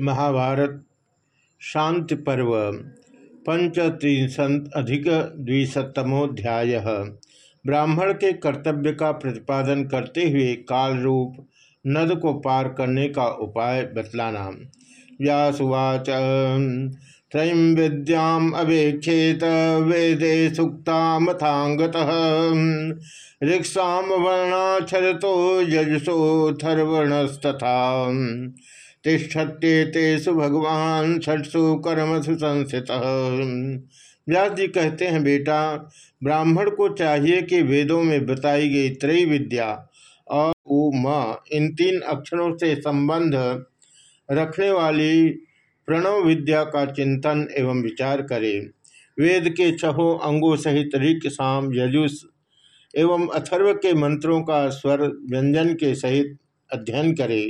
महाभारत, शांति पर्व, पंचत्रिशत अधिक द्विशतमोध्याय। ब्राह्मण के कर्तव्य का प्रतिपादन करते हुए काल रूप नद को पार करने का उपाय बतलाना। व्यासुवाच, त्रयीं विद्याम् अवेक्षेत, वेदे सुक्तामथांगत ऋक्षाम वर्णाक्षरतो यजसोथर्वर्णस्तथा तिष्ठत्येतेषु भगवान छठसु कर्मसु संस्थित व्यास जी कहते हैं, बेटा, ब्राह्मण को चाहिए कि वेदों में बताई गई त्रय विद्या और उ म, इन तीन अक्षरों से संबंध रखने वाली प्रणव विद्या का चिंतन एवं विचार करे। वेद के छहों अंगों सहित ऋक, साम यजुष एवं अथर्व के मंत्रों का स्वर व्यंजन के सहित अध्ययन करे।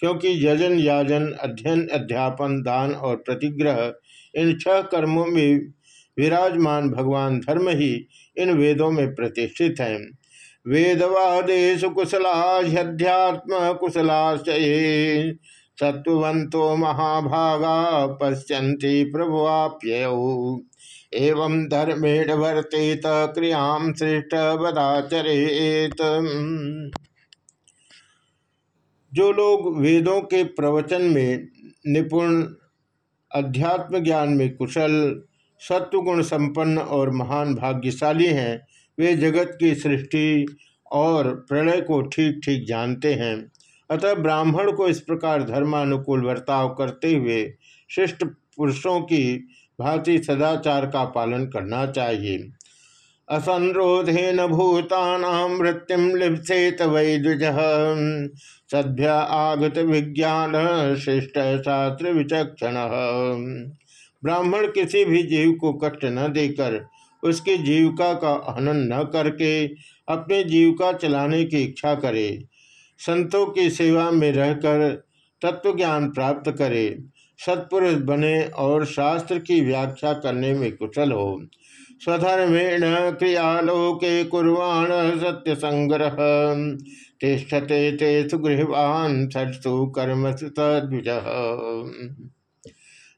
क्योंकि यजन, याजन, अध्ययन, अध्यापन, दान और प्रतिग्रह, इन छह कर्मों में विराजमान भगवान धर्म ही इन वेदों में प्रतिष्ठित हैं। वेदवादेश कुशलाध्यात्म कुशलाश्चये सत्वंतो महाभागा पश्यन्ति प्रभुआप्य एवं धर्मेण वर्तेत क्रियाँ श्रेष्ठ बदाचरेत जो लोग वेदों के प्रवचन में निपुण, अध्यात्म ज्ञान में कुशल, सत्वगुण संपन्न और महान भाग्यशाली हैं, वे जगत की सृष्टि और प्रलय को ठीक ठीक जानते हैं। अतः ब्राह्मण को इस प्रकार धर्मानुकूल बर्ताव करते हुए श्रेष्ठ पुरुषों की भांति सदाचार का पालन करना चाहिए। असंरोधेन भूतानां मृत्युम लिप्सेत वै द्विज सभ्य आगत विज्ञान श्रेष्ठ शास्त्र विचक्षण। ब्राह्मण किसी भी जीव को कष्ट न देकर, उसकी जीविका का हनन न करके, अपने जीविका चलाने की इच्छा करे। संतों की सेवा में रहकर तत्व ज्ञान प्राप्त करे। सत्पुरुष बने और शास्त्र की व्याख्या करने में कुशल हो। स्वधर्मेण क्रियालोके कुर्वाण सत्य संग्रह तिष्ठते ते सुगृहवान सत्सु कर्म द्विज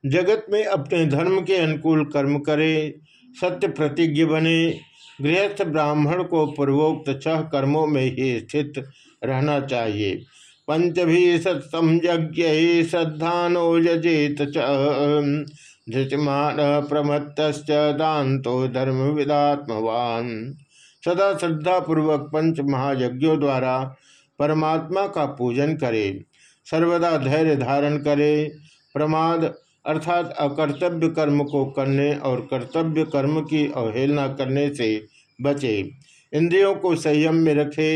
जगत में अपने धर्म के अनुकूल कर्म करे, सत्य प्रतिज्ञ बने, गृहस्थ ब्राह्मण को पूर्वोक्त छह कर्मों में ही स्थित रहना चाहिए। पंचभी सत्सम यज्ञ श्रद्धानो यजेत धृतिमान प्रमत्त दातो धर्म विदात्मवान सदा श्रद्धा पूर्वक पंच महायज्ञों द्वारा परमात्मा का पूजन करे, सर्वदा धैर्य धारण करे, प्रमाद अर्थात अकर्तव्य कर्म को करने और कर्तव्य कर्म की अवहेलना करने से बचे, इंद्रियों को संयम में रखे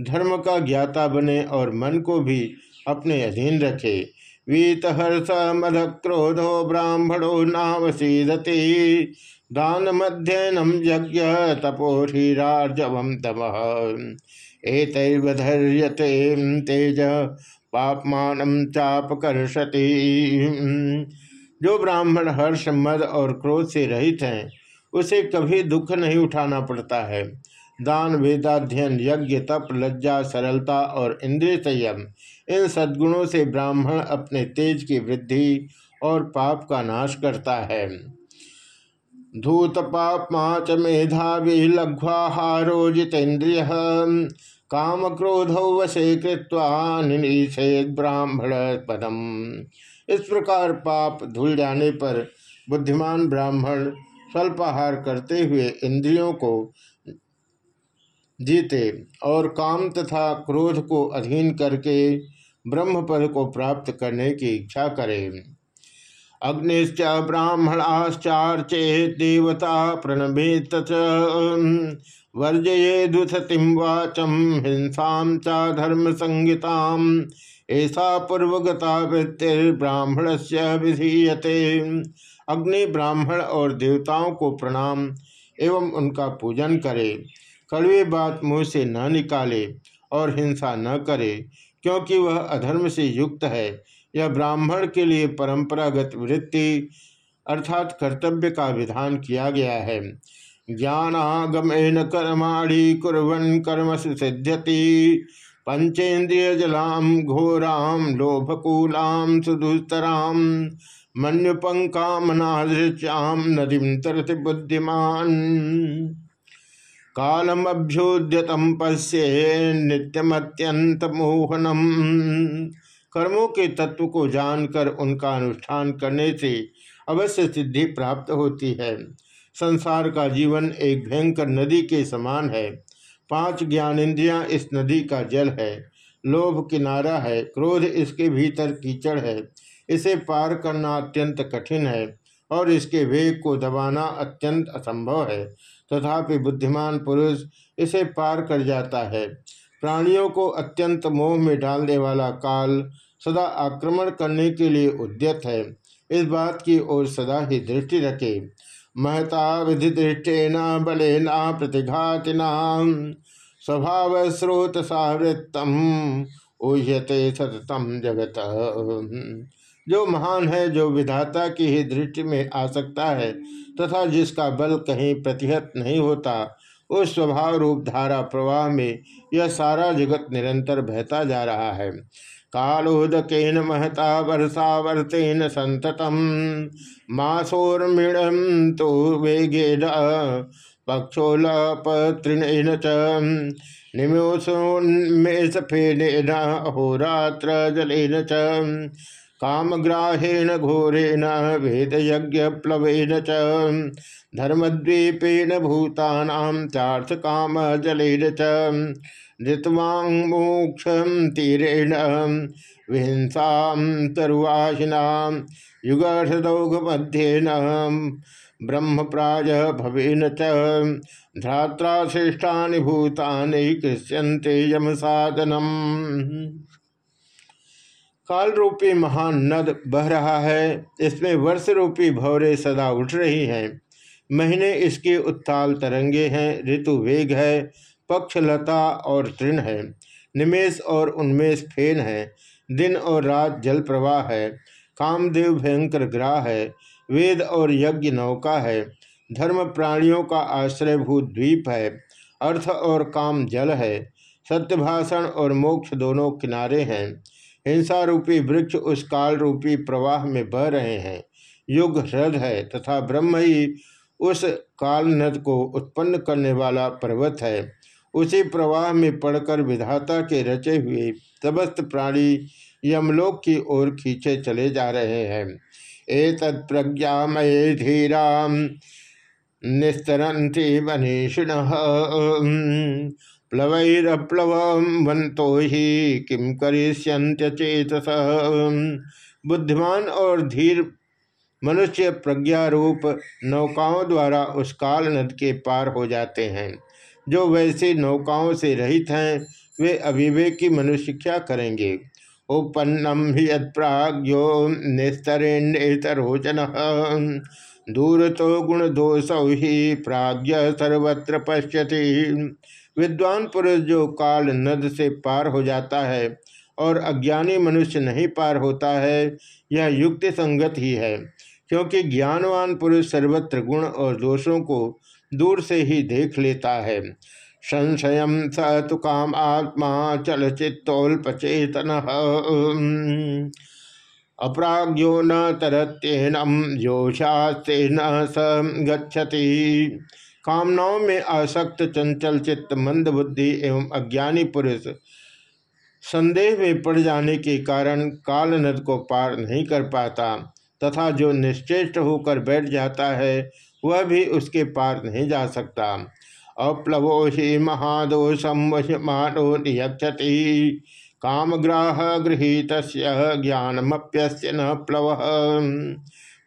धर्म का ज्ञाता बने और मन को भी अपने अधीन रखे। वीतहर्ष मद क्रोधो ब्राह्मणो नावसीदति दान मध्यनम यज्ञ तपोधीरार्जवम तम। एतैर्वधर्यते तेज पापमान चापकर्षति जो ब्राह्मण हर्ष, मद और क्रोध से रहित हैं, उसे कभी दुख नहीं उठाना पड़ता है। दान वेदाध्ययन यज्ञ, तप, लज्जा, सरलता और इंद्रिय संयम। इन सद्गुणों से ब्राह्मण अपने तेज की वृद्धि और पाप का नाश करता है। धूत पापमा च मेधावी लघ्वाहारो जितेन्द्रिय काम क्रोध वशे कृत्वा ब्राह्मण पदम। इस प्रकार पाप धुल जाने पर बुद्धिमान ब्राह्मण स्वल्पाहार करते हुए इंद्रियों को जीते और काम तथा क्रोध को अधीन करके ब्रह्म पद को प्राप्त करने की इच्छा करे। अग्निश्च ब्राह्मणाश्चार्चे देवता प्रणभेत वर्जये दुसतिम वाचम हिंसा चा धर्म संगीता ऐसा पूर्वगता वृत्तिर्ब्राह्मण से विधीयते। अग्नि ब्राह्मण और देवताओं को प्रणाम एवं उनका पूजन करे। कड़वी बात मुँह से न निकाले और हिंसा न करे, क्योंकि वह अधर्म से युक्त है। यह ब्राह्मण के लिए परंपरागत वृत्ति अर्थात कर्तव्य का विधान किया गया है। ज्ञानागमेन कर्माणी कुरन कर्म सिद्ध्यति पंचेन्द्रिय जलाम घोराम लोभकूलाम सुदुस्तराम मन्युपंकामनादृश्याम नदीम तरति बुद्धिमान। कालमभ्युद्यतम पश्ये नित्यमत्यंत मोहनम कर्मों के तत्व को जानकर, उनका अनुष्ठान करने से अवश्य सिद्धि प्राप्त होती है। संसार का जीवन एक भयंकर नदी के समान है। पाँच ज्ञानेन्द्रियाँ इस नदी का जल है। लोभ किनारा है, क्रोध इसके भीतर कीचड़ है। इसे पार करना अत्यंत कठिन है। और इसके वेग को दबाना अत्यंत असंभव है, तथापि बुद्धिमान पुरुष इसे पार कर जाता है। प्राणियों को अत्यंत मोह में डालने वाला काल सदा आक्रमण करने के लिए उद्यत है। इस बात की ओर सदा ही दृष्टि रखे। महता विधि दृष्टेन बलेना प्रतिघातिना स्वभाव स्रोत सावृत्तम ऊह्यते सततम जगत। जो महान है, जो विधाता की ही दृष्टि में आ सकता है तथा जिसका बल कहीं प्रतिहत नहीं होता, उस स्वभाव रूप धारा प्रवाह में यह सारा जगत निरंतर बहता जा रहा है। कालोदकेन महता वर्षा वर्षावर्तेन संततम मासोर्मिणम तो वेगेन पक्षोलपत्रिण च निम्योन्मेषफेन अहोरात्र जलेन च। कामग्राहेण घोरेण वेदयज्ञ प्लवेन च। धर्मद्वीपेन भूतानां चार्थकाम जलेन च ऋतवाङ्मोक्षं तीरेण, विहिंसां तरुवाहिनां युगर्षदौघमध्येन ब्रह्मप्राज भवेन च। धात्रा श्रेष्ठानि भूतानि कृष्यन्ते यमसाधनम्। काल रूपी महान नद बह रहा है। इसमें वर्ष रूपी भवरे सदा उठ रही हैं। महीने इसके उत्ताल तरंगे हैं। ऋतु वेग है। पक्ष लता और तृण है। निमेश और उन्मेष फेन है। दिन और रात जल प्रवाह है। कामदेव भयंकर ग्राह है। वेद और यज्ञ नौका है। धर्म प्राणियों का आश्रयभूत द्वीप है। अर्थ और काम जल है। सत्यभाषण और मोक्ष दोनों किनारे हैं। हिंसा रूपी वृक्ष उस काल रूपी प्रवाह में बह रहे हैं। युग ह्रद है तथा ब्रह्म ही उस काल नद को उत्पन्न करने वाला पर्वत है। उसी प्रवाह में पड़कर विधाता के रचे हुए समस्त प्राणी यमलोक की ओर खींचे चले जा रहे हैं। ए तत्प्रज्ञामय धीरा निस्तरती मनीषिण प्लवैरप्लवंतो ही किम चेतस। बुद्धिमान और धीर मनुष्य प्रज्ञा रूप नौकाओं द्वारा उस काल नद के पार हो जाते हैं। जो वैसे नौकाओं से रहित हैं, वे अविवेकी मनुष्य क्या करेंगे? उपन्नम ही यज्ञो निस्तरेतरोचन दूर तो गुण दोष ही प्राज्ञ सर्वत्र पश्यति। विद्वान पुरुष जो काल नद से पार हो जाता है और अज्ञानी मनुष्य नहीं पार होता है, यह युक्ति संगत ही है, क्योंकि ज्ञानवान पुरुष सर्वत्र गुण और दोषों को दूर से ही देख लेता है। संशय स तो काम आत्मा चलचित्तोल्पचेतन अप्राज्ञो न तरत्येनम योषास्ते न स कामनाओं में आसक्त, चंचल चित्त, मंद बुद्धि एवं अज्ञानी पुरुष संदेह में पड़ जाने के कारण काल नद को पार नहीं कर पाता तथा जो निश्चेष्ट होकर बैठ जाता है, वह भी उसके पार नहीं जा सकता। अप्लवो ही महादोषम मानो नियक्षति कामग्राह गृहित ज्ञानमप्यस्य न प्लव।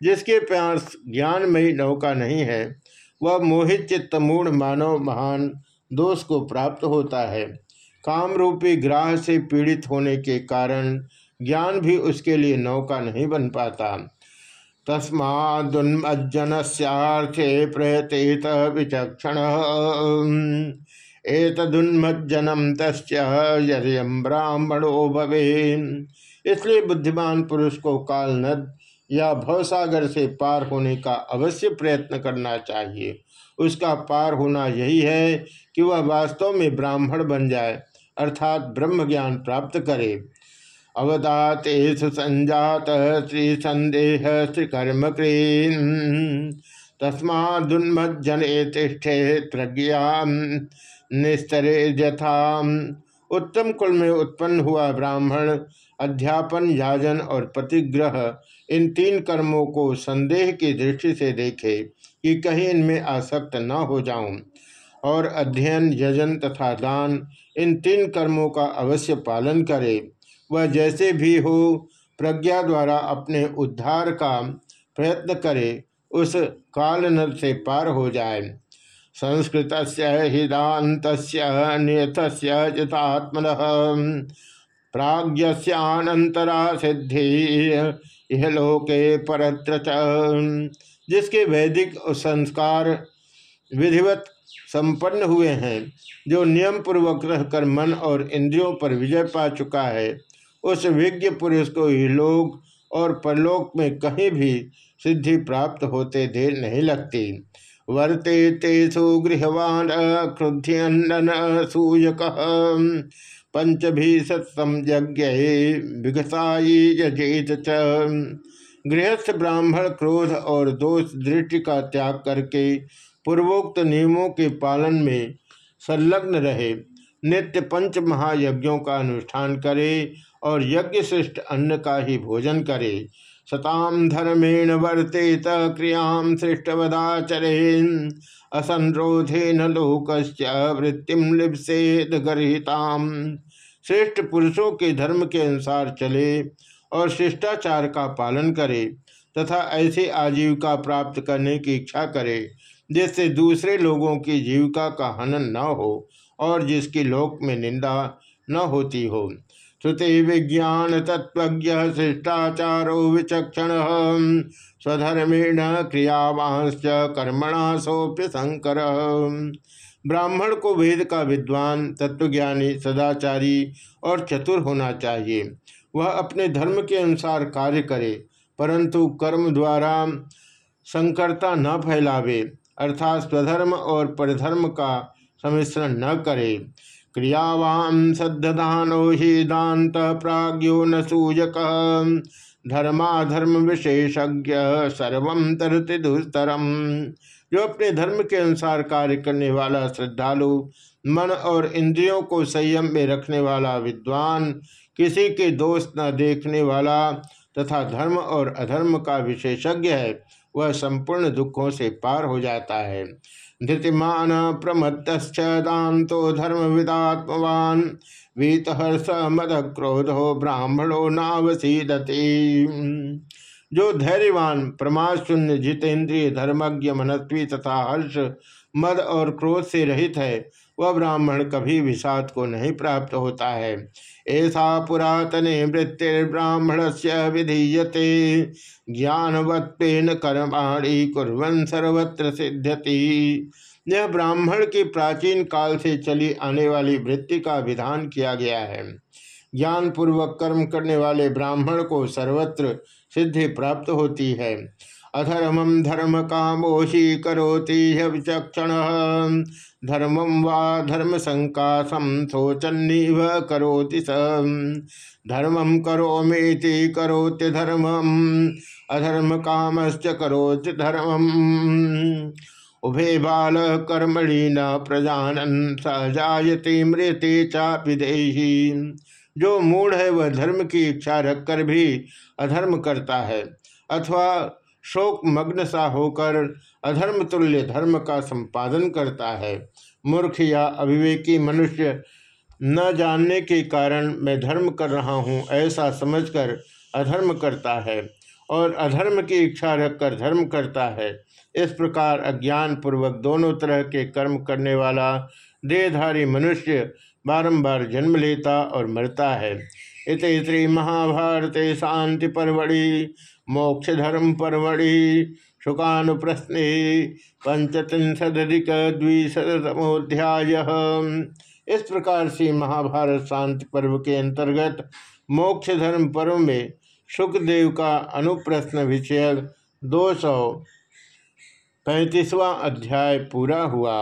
जिसके पास ज्ञानमयी नौका नहीं है, वह मोहित चित्त मूढ़ मानव महान दोष को प्राप्त होता है। काम रूपी ग्राह से पीड़ित होने के कारण ज्ञान भी उसके लिए नौका नहीं बन पाता। तस्मादुन्मज्जन से प्रयतेत विचक्षण। एतदुन्मज्जनम तस्म ब्राह्मणो भवे इसलिए बुद्धिमान पुरुष को काल नद या भवसागर से पार होने का अवश्य प्रयत्न करना चाहिए। उसका पार होना यही है कि वह वास्तव में ब्राह्मण बन जाए, अर्थात ब्रह्म ज्ञान प्राप्त करे। अवदातेषु संजात श्री संदेह श्री कर्म तस्मादुन्मज्जने तिष्ठे प्रज्ञा निस्तरे यथा उत्तम कुल में उत्पन्न हुआ ब्राह्मण, अध्यापन, याजन और प्रतिग्रह, इन तीन कर्मों को संदेह की दृष्टि से देखे कि कहीं इनमें आसक्त न हो जाऊँ। और अध्ययन, यजन तथा दान, इन तीन कर्मों का अवश्य पालन करे। वह जैसे भी हो, प्रज्ञा द्वारा अपने उद्धार का प्रयत्न करे, उस काल नद से पार हो जाए। संस्कृत हिदात नियत चितात्मन प्राज्ञानंतरा सिद्धि यह लोके परत्र जिसके वैदिक संस्कार विधिवत संपन्न हुए हैं, जो नियम पूर्वक रहकर मन और इंद्रियों पर विजय पा चुका है, उस विज्ञ पुरुष को ही लोग और परलोक में कहीं भी सिद्धि प्राप्त होते देर नहीं लगती। वर्ते तेसु गृहवान क्रुध्यन सूयक। पंचभी सत्सम यज्ञ विघसाई यजेत गृहस्थ ब्राह्मण क्रोध और दोष दृष्टि का त्याग करके पूर्वोक्त नियमों के पालन में संलग्न रहे। नित्य पंच महायज्ञों का अनुष्ठान करे और यज्ञ श्रेष्ठ अन्न का ही भोजन करे। सताम धर्मेण वर्तेत क्रियाम सृष्टवदाचरेन, असंरोधेन लोक वृत्तिम लिप्सेद गर्ताम श्रेष्ठ पुरुषों के धर्म के अनुसार चले और शिष्टाचार का पालन करे तथा ऐसी आजीविका प्राप्त करने की इच्छा करे, जिससे दूसरे लोगों की जीविका का हनन न हो और जिसकी लोक में निंदा न होती हो। श्रुति विज्ञान तत्व शिष्टाचारो विचक्षण। स्वधर्मेण क्रियावांश्च कर्मणा सोप्य शंकर ब्राह्मण को वेद का विद्वान, तत्वज्ञानी, सदाचारी और चतुर होना चाहिए। वह अपने धर्म के अनुसार कार्य करे, परंतु कर्म द्वारा संकरता न फैलावे, अर्थात स्वधर्म और परधर्म का सम्मिश्रण न करे। क्रियावान सद्धदानो ही दात प्राज्ञो न सूजक। धर्माधर्म विशेषज्ञ सर्व तरति दुस्तरम। जो अपने धर्म के अनुसार कार्य करने वाला श्रद्धालु, मन और इंद्रियों को संयम में रखने वाला विद्वान, किसी के दोष न देखने वाला तथा धर्म और अधर्म का विशेषज्ञ है, वह संपूर्ण दुखों से पार हो जाता है। धृतिमान प्रमत्तश्च दान्तो धर्म विदात्मवान वीतहर्ष मद क्रोधो ब्राह्मणो नावसीदति। जो धैर्यवान प्रमाद शून्य जितेंद्रिय, धर्मज्ञ, मनस्वी तथा हर्ष, मद और क्रोध से रहित है वह ब्राह्मण कभी विषाद को नहीं प्राप्त होता है। ऐसा पुरातने वृत्तिर्ब्राह्मण से विधीयते ज्ञानवत्न कर्माणी कुरन सर्वत्र सिद्धति यह ब्राह्मण की प्राचीन काल से चली आने वाली वृत्ति का विधान किया गया है। ज्ञान पूर्वक कर्म करने वाले ब्राह्मण को सर्वत्र सिद्धि प्राप्त होती है। अधर्मम धर्म कामोशी करोति विचक्षण धर्मम वा धर्म संकाशम शोचन्नीव करोति स। धर्मम करोमीति करोति धर्मम अधर्म कामश्च करोति धर्मम। उभे बाल कर्मणि न प्रजानन सहजायते मृते चापि जो मूढ़ है, वह धर्म की इच्छा रखकर भी अधर्म करता है। अथवा शोक मग्न सा होकर अधर्म तुल्य धर्म का संपादन करता है। मूर्ख या अविवेकी मनुष्य न जानने के कारण मैं धर्म कर रहा हूँ ऐसा समझकर अधर्म करता है और अधर्म की इच्छा रखकर धर्म करता है। इस प्रकार अज्ञान पूर्वक दोनों तरह के कर्म करने वाला देहधारी मनुष्य बारंबार जन्म लेता और मरता है। इत श्री महाभारत शांति परवड़ी मोक्ष धर्म परवड़ी शुकानुप्रश्ने पंचत्रिशदिक द्विशतमोध्याय इस प्रकार से महाभारत शांति पर्व के अंतर्गत मोक्ष धर्म पर्व में सुखदेव का अनुप्रश्न विषय दो सौ पैंतीसवां अध्याय पूरा हुआ।